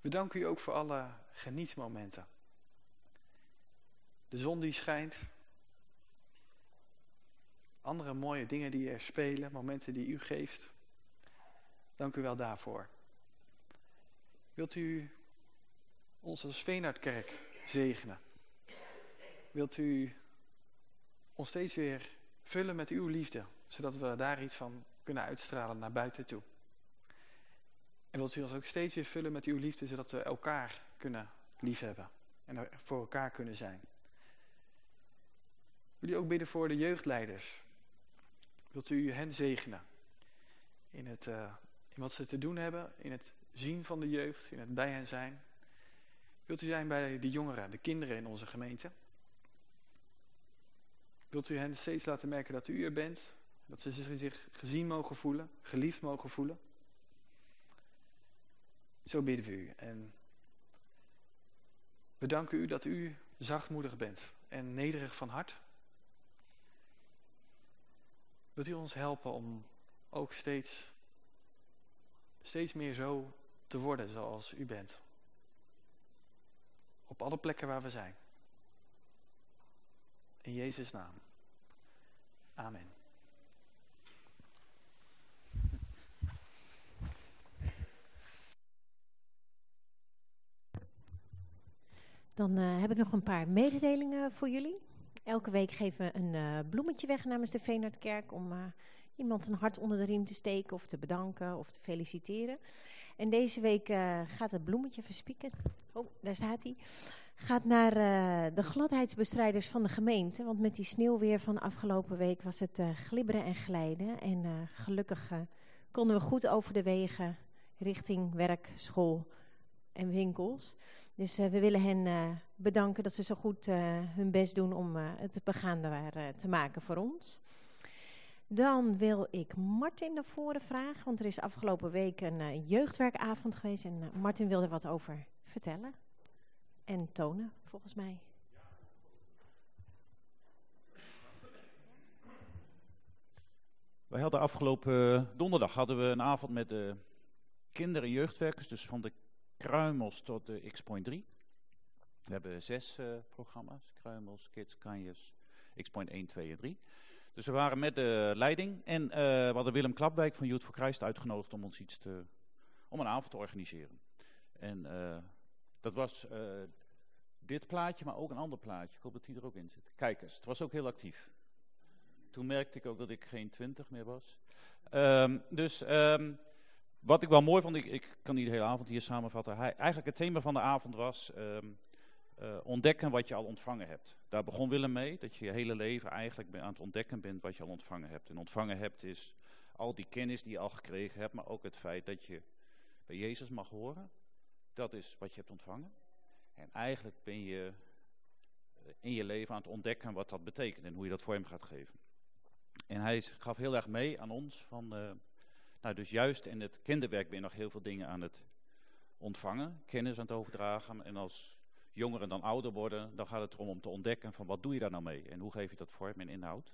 Speaker 5: We danken u ook voor alle genietmomenten. De zon die schijnt. Andere mooie dingen die er spelen, momenten die u geeft. Dank u wel daarvoor. Wilt u ons als Veenhardkerk zegenen? Wilt u ons steeds weer vullen met uw liefde, zodat we daar iets van kunnen uitstralen naar buiten toe? En wilt u ons ook steeds weer vullen met uw liefde, zodat we elkaar kunnen liefhebben en voor elkaar kunnen zijn? Wil u ook bidden voor de jeugdleiders? Wilt u hen zegenen in, het, uh, in wat ze te doen hebben, in het zien van de jeugd, in het bij hen zijn? Wilt u zijn bij de jongeren, de kinderen in onze gemeente? Wilt u hen steeds laten merken dat u er bent, dat ze zich gezien mogen voelen, geliefd mogen voelen? Zo bidden we u. En we danken u dat u zachtmoedig bent en nederig van hart. Wilt u ons helpen om ook steeds, steeds meer zo te worden zoals u bent. Op alle plekken waar we zijn. In Jezus' naam. Amen.
Speaker 3: Dan uh, heb ik nog een paar mededelingen voor jullie. Elke week geven we een uh, bloemetje weg namens de Veenhardkerk om uh, iemand een hart onder de riem te steken of te bedanken of te feliciteren. En deze week uh, gaat het bloemetje verspieken. Oh, daar staat hij. Gaat naar de gladheidsbestrijders van de gemeente. Want met die sneeuwweer van afgelopen week was het glibberen en glijden. En gelukkig konden we goed over de wegen richting werk, school en winkels. Dus uh, we willen hen uh, bedanken dat ze zo goed uh, hun best doen om het begaanbaar te maken voor ons. Dan wil ik Martin naar voren vragen, want er is afgelopen week een jeugdwerkavond geweest en Martin wilde wat over vertellen en tonen, volgens mij.
Speaker 6: Wij hadden afgelopen donderdag hadden we een avond met de kinder- en jeugdwerkers, dus van de Kruimels tot de X.3. We hebben zes uh, programma's, Kruimels, Kids, Kanjes, X.1, 2 en 3. Dus we waren met de leiding en uh, we hadden Willem Klapwijk van Youth for Christ uitgenodigd om ons iets te, om een avond te organiseren. En uh, dat was dit plaatje, maar ook een ander plaatje. Ik hoop dat die er ook in zit. Kijk eens, het was ook heel actief. Toen merkte ik ook dat ik geen twintig meer was. Um, dus um, wat ik wel mooi vond, ik, ik kan niet de hele avond hier samenvatten. Hij, eigenlijk het thema van de avond was um, uh, ontdekken wat je al ontvangen hebt. Daar begon Willem mee, dat je je hele leven eigenlijk aan het ontdekken bent wat je al ontvangen hebt. En ontvangen hebt is al die kennis die je al gekregen hebt, maar ook het feit dat je bij Jezus mag horen. Dat is wat je hebt ontvangen. En eigenlijk ben je eh, in je leven aan het ontdekken wat dat betekent en hoe je dat voor hem gaat geven. En hij gaf heel erg mee aan ons van... Uh, nou, dus juist in het kinderwerk ben je nog heel veel dingen aan het ontvangen, kennis aan het overdragen. En als jongeren dan ouder worden, dan gaat het erom om te ontdekken van wat doe je daar nou mee? En hoe geef je dat vorm en inhoud?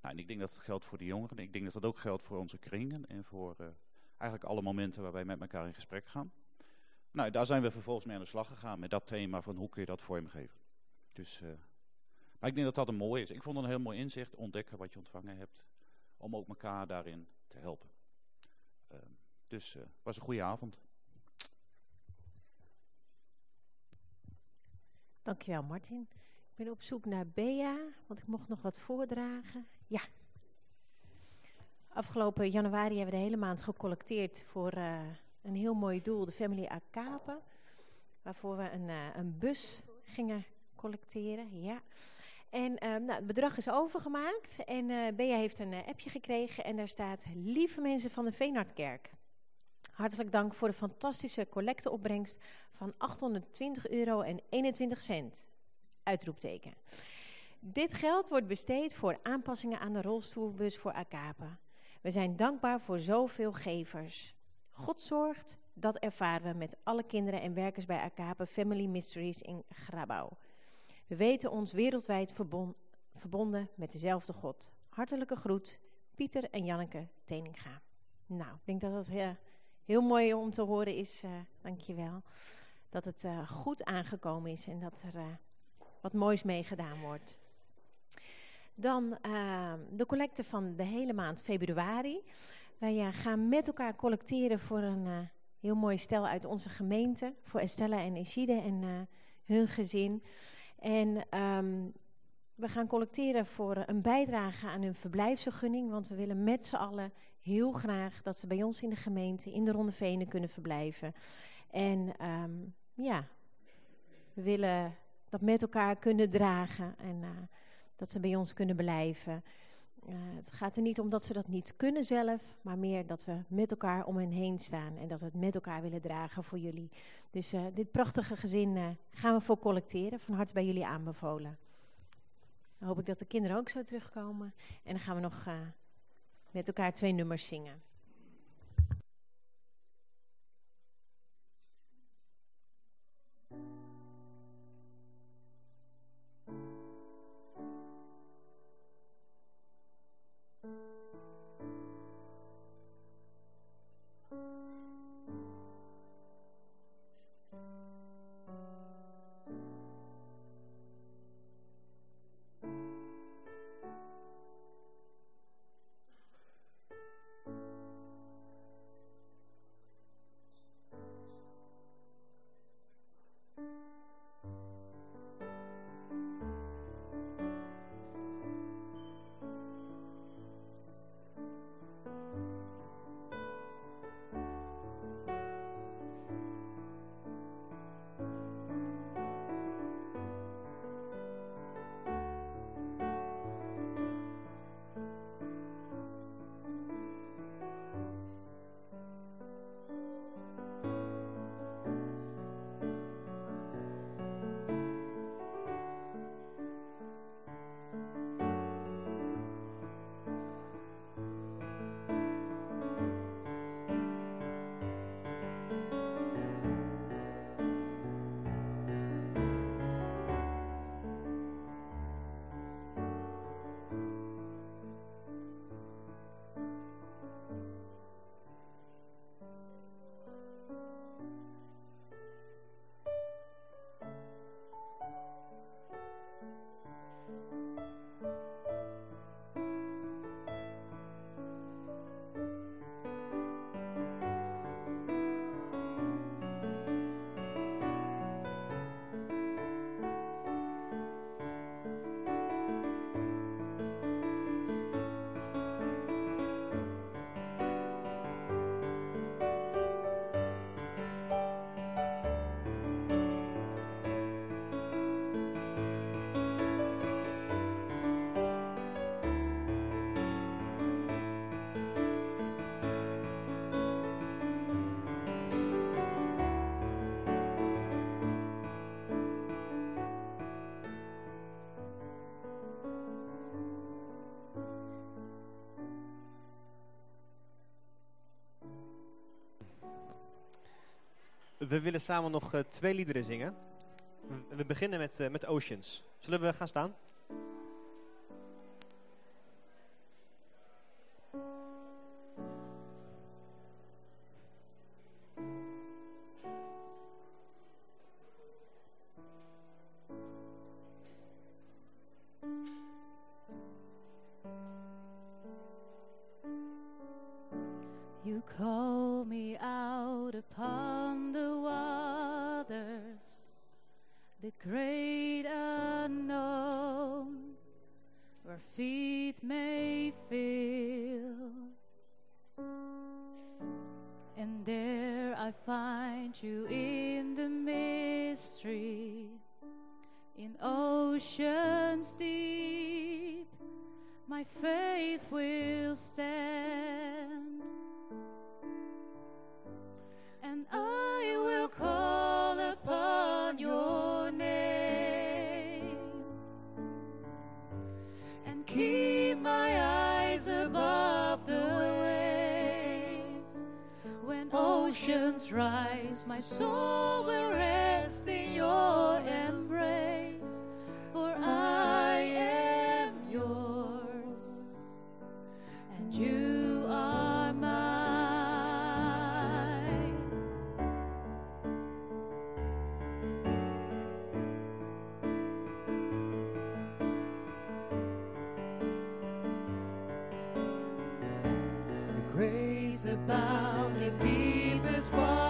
Speaker 6: Nou, en ik denk dat het geldt voor de jongeren. Ik denk dat dat ook geldt voor onze kringen en voor uh, eigenlijk alle momenten waar wij met elkaar in gesprek gaan. Nou, daar zijn we vervolgens mee aan de slag gegaan met dat thema van hoe kun je dat vormgeven. Dus, uh, maar ik denk dat dat een mooi is. Ik vond het een heel mooi inzicht, ontdekken wat je ontvangen hebt, om ook elkaar daarin te helpen. Dus het uh, was een goede avond.
Speaker 3: Dankjewel Martin. Ik ben op zoek naar Bea, want ik mocht nog wat voordragen. Ja. Afgelopen januari hebben we de hele maand gecollecteerd voor uh, een heel mooi doel, de Family Akapen. Waarvoor we een, uh, een bus gingen collecteren. Ja. En nou, het bedrag is overgemaakt en Bea heeft een appje gekregen en daar staat... Lieve mensen van de Veenhardkerk, hartelijk dank voor de fantastische collecteopbrengst van 820 euro en 21 cent. Uitroepteken. Dit geld wordt besteed voor aanpassingen aan de rolstoelbus voor Akapen. We zijn dankbaar voor zoveel gevers. God zorgt, dat ervaren we met alle kinderen en werkers bij Akapen Family Mysteries in Grabouw. We weten ons wereldwijd verbon, verbonden met dezelfde God. Hartelijke groet, Pieter en Janneke Teninga. Nou, ik denk dat dat heel, heel mooi om te horen is, uh, dankjewel. Dat het uh, goed aangekomen is en dat er uh, wat moois mee gedaan wordt. Dan de collecte van de hele maand februari. Wij gaan met elkaar collecteren voor een heel mooi stel uit onze gemeente. Voor Estella en Ishide en hun gezin. En um, we gaan collecteren voor een bijdrage aan hun verblijfsvergunning. Want we willen met z'n allen heel graag dat ze bij ons in de gemeente, in de Ronde Venen, kunnen verblijven. En um, ja, we willen dat met elkaar kunnen dragen en uh, dat ze bij ons kunnen blijven. Uh, het gaat er niet om dat ze dat niet kunnen zelf, maar meer dat we met elkaar om hen heen staan en dat we het met elkaar willen dragen voor jullie. Dus uh, dit prachtige gezin gaan we voor collecteren, van harte bij jullie aanbevolen. Dan hoop ik dat de kinderen ook zo terugkomen en dan gaan we nog met elkaar twee nummers zingen.
Speaker 2: We willen samen nog eh, twee liederen zingen. We, beginnen met, eh, met Oceans. Zullen we gaan staan?
Speaker 1: grace abounding the
Speaker 4: deepest water.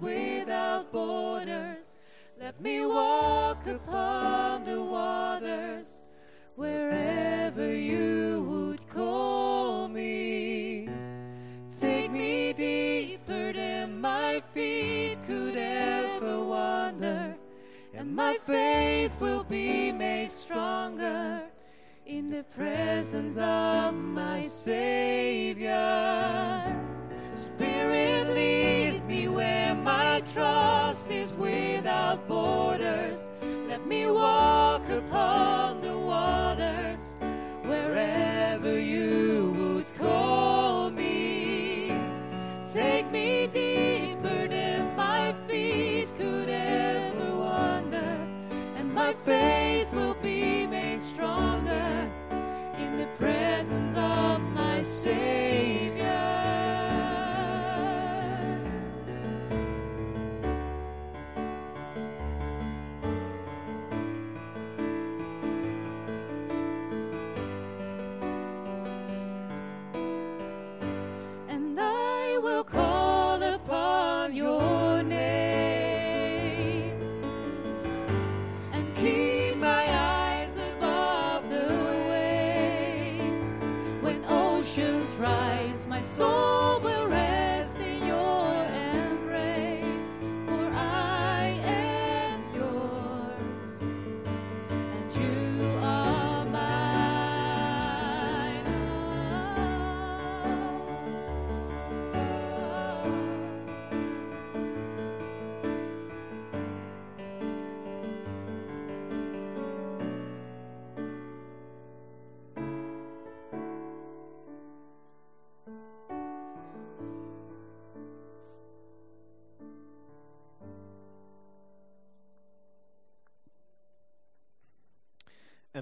Speaker 4: Without borders. Let me walk upon the waters wherever you would call me. Take me deeper than my feet could ever wander, and my faith will be made stronger in the presence of my Savior.
Speaker 1: Spirit, lead where my trust is without borders. Let me walk upon the waters wherever you would call me. Take me deeper than my feet could ever wander, and my faith will be made stronger in the presence of my Savior.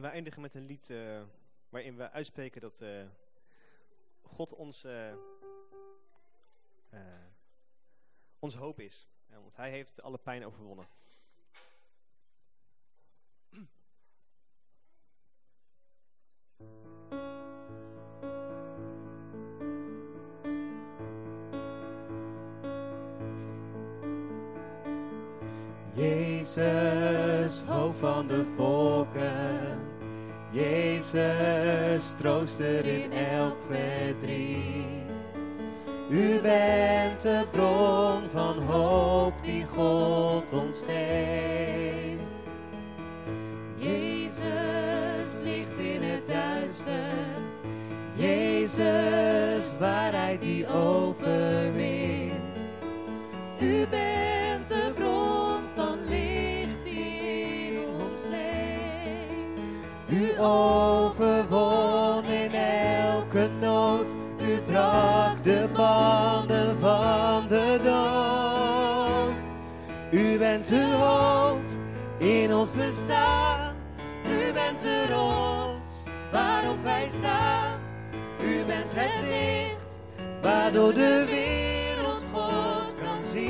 Speaker 2: We eindigen met een lied uh, waarin we uitspreken dat uh, God ons, uh, ons hoop is. want hij heeft alle pijn overwonnen.
Speaker 1: Jezus, hoofd van de volken. Jezus, trooster in elk verdriet. U bent de bron van hoop die God ons geeft. Jezus, licht in het duister. Jezus, waarheid die overwint. De banden van de dood. U bent de hoop in ons bestaan. U bent de rots waarop wij staan. U bent het licht waardoor de wereld God kan zien.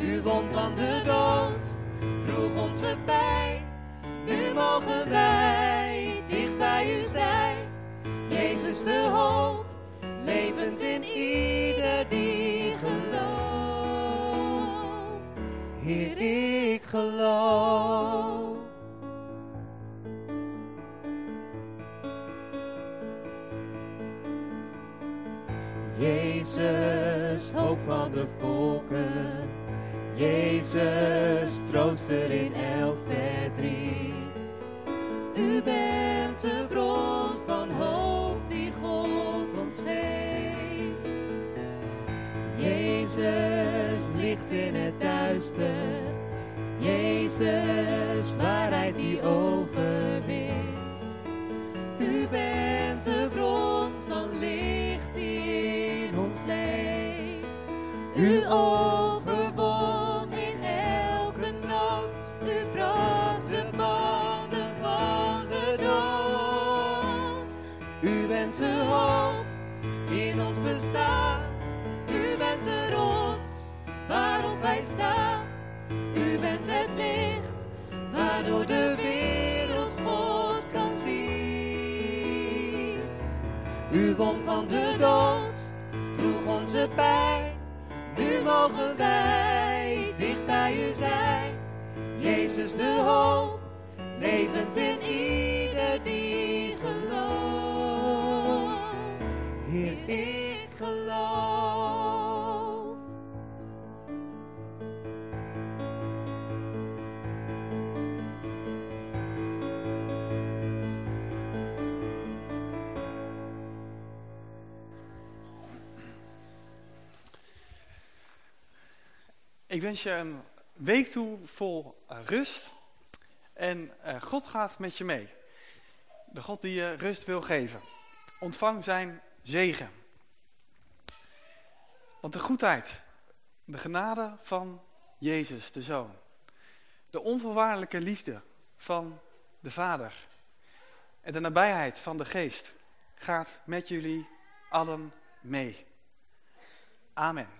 Speaker 1: U won van de dood, droeg onze pijn. Nu mogen wij de hoop, levend in ieder die gelooft. Heer, ik geloof. Jezus, hoop van de volken. Jezus, trooster in elk verdriet. U bent de bron van hoop Jezus, licht in het duister. Jezus, waarheid die overwint. U bent de bron van licht in ons leeft. U overwon in elke nood. U brak de banden van de dood. U bent de hoop bestaan. U bent de rots waarop wij staan. U bent het licht waardoor de wereld God kan zien. U won van de dood, droeg onze pijn. Nu mogen wij dicht bij u zijn. Jezus de hoop, levend in ieder die gelooft. Heer,
Speaker 5: Ik wens je een week toe vol uh, rust. En uh, God gaat met je mee. De God die je rust wil geven. Ontvang zijn zegen. Want de goedheid, de genade van Jezus, de Zoon. De onvoorwaardelijke liefde van de Vader. En de nabijheid van de Geest gaat met jullie allen mee. Amen.